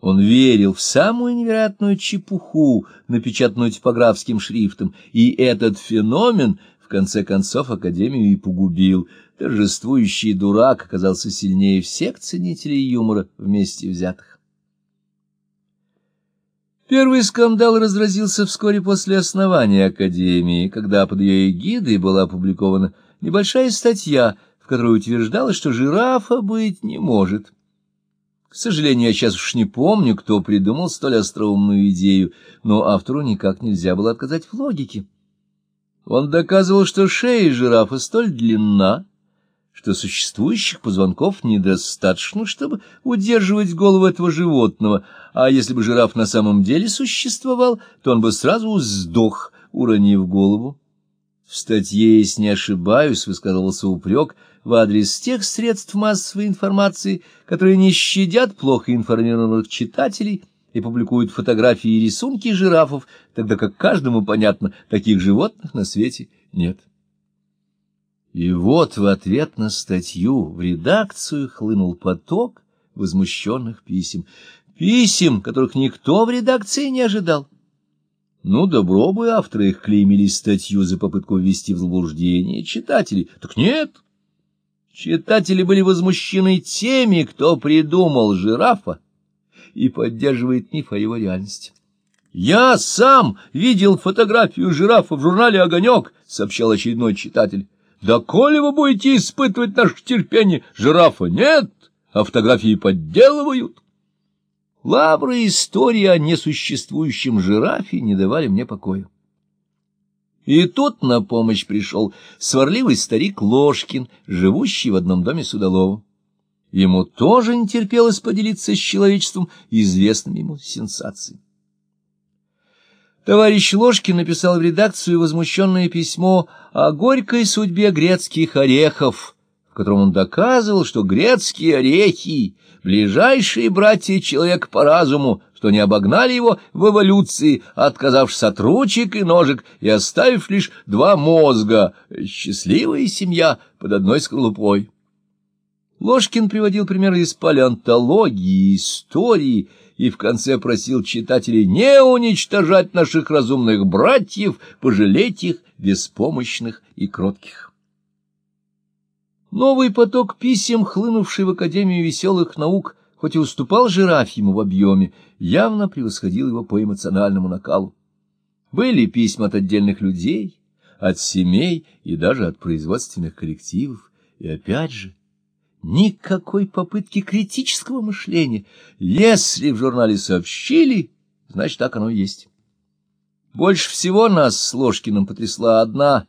Он верил в самую невероятную чепуху, напечатанную типографским шрифтом, и этот феномен в конце концов Академию и погубил. Торжествующий дурак оказался сильнее всех ценителей юмора вместе взятых. Первый скандал разразился вскоре после основания Академии, когда под ее эгидой была опубликована небольшая статья, в которой утверждалось, что жирафа быть не может. К сожалению, я сейчас уж не помню, кто придумал столь остроумную идею, но автору никак нельзя было отказать в логике. Он доказывал, что шея жирафа столь длинна, что существующих позвонков недостаточно, чтобы удерживать голову этого животного, а если бы жираф на самом деле существовал, то он бы сразу сдох, уронив голову. В статье, если не ошибаюсь, высказывался упрек в адрес тех средств массовой информации, которые не щадят плохо информированных читателей и публикуют фотографии и рисунки жирафов, тогда как каждому понятно, таких животных на свете нет. И вот в ответ на статью в редакцию хлынул поток возмущенных писем, писем, которых никто в редакции не ожидал. Ну, добро бы авторы их клеймили статью за попытку ввести в заблуждение читателей. Так нет. Читатели были возмущены теми, кто придумал жирафа и поддерживает миф о его реальности. «Я сам видел фотографию жирафа в журнале «Огонек», — сообщал очередной читатель. «Да коли вы будете испытывать наше терпение, жирафа нет, а фотографии подделывают». Лавры истории о несуществующем жирафе не давали мне покоя. И тут на помощь пришел сварливый старик Ложкин, живущий в одном доме с Удаловым. Ему тоже не терпелось поделиться с человечеством известными ему сенсациями. Товарищ Ложкин написал в редакцию возмущенное письмо о горькой судьбе грецких орехов, котором он доказывал, что грецкие орехи ближайшие братья человек по разуму, что не обогнали его в эволюции, отказавшись от ручек и ножек и оставив лишь два мозга, счастливая семья под одной скорлупой. Ложкин приводил примеры из палеонтологии, истории, и в конце просил читателей не уничтожать наших разумных братьев, пожалеть их беспомощных и кротких. Новый поток писем, хлынувший в Академию веселых наук, хоть и уступал Жирафьему в объеме, явно превосходил его по эмоциональному накалу. Были письма от отдельных людей, от семей и даже от производственных коллективов. И опять же, никакой попытки критического мышления. Если в журнале сообщили, значит, так оно и есть. Больше всего нас с Ложкиным потрясла одна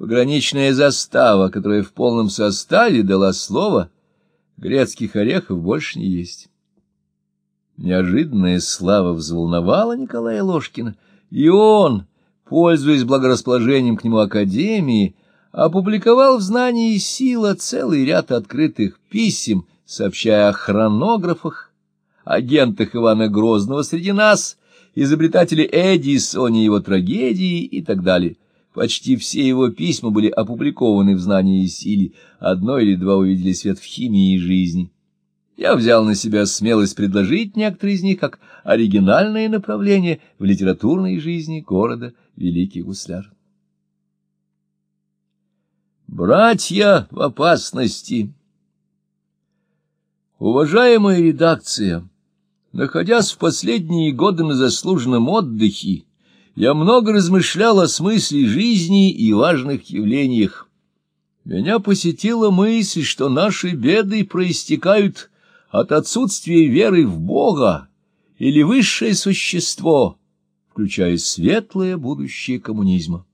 Пограничная застава, которая в полном составе дала слово, грецких орехов больше не есть. Неожиданная слава взволновала Николая Ложкина, и он, пользуясь благорасположением к нему Академии, опубликовал в «Знании сила» целый ряд открытых писем, сообщая о хронографах, агентах Ивана Грозного среди нас, изобретателе Эдисоне его трагедии и так далее. Почти все его письма были опубликованы в «Знании и силе», одно или два увидели свет в химии и жизни. Я взял на себя смелость предложить некоторые из них как оригинальное направление в литературной жизни города Великий Гусляр. Братья в опасности Уважаемая редакция, находясь в последние годы на заслуженном отдыхе, я много размышлял о смысле жизни и важных явлениях. Меня посетила мысль, что наши беды проистекают от отсутствия веры в Бога или высшее существо, включая светлое будущее коммунизма.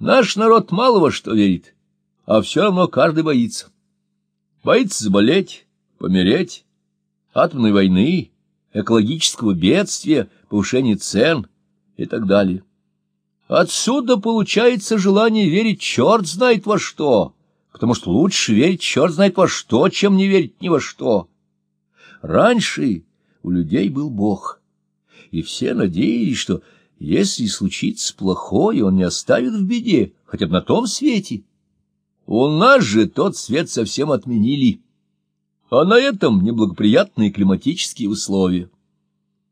Наш народ мало во что верит, а все равно каждый боится. Боится заболеть, помереть, атомной войны, экологического бедствия, повышения цен — и так далее. Отсюда получается желание верить черт знает во что, потому что лучше верить черт знает во что, чем не верить ни во что. Раньше у людей был Бог, и все надеялись, что если случится плохое, он не оставит в беде, хотя бы на том свете. У нас же тот свет совсем отменили. а на этом неблагоприятные климатические условия.